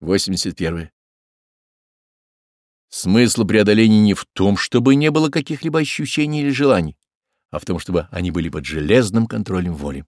81. Смысл преодоления не в том, чтобы не было каких-либо ощущений или желаний, а в том, чтобы они были под железным контролем воли.